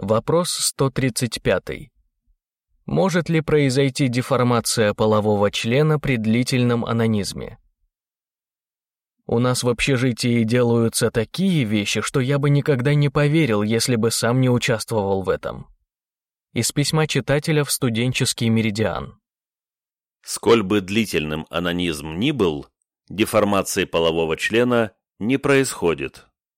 Вопрос 135. Может ли произойти деформация полового члена при длительном анонизме? У нас в общежитии делаются такие вещи, что я бы никогда не поверил, если бы сам не участвовал в этом. Из письма читателя в студенческий меридиан. Сколь бы длительным анонизм ни был, деформации полового члена не происходит.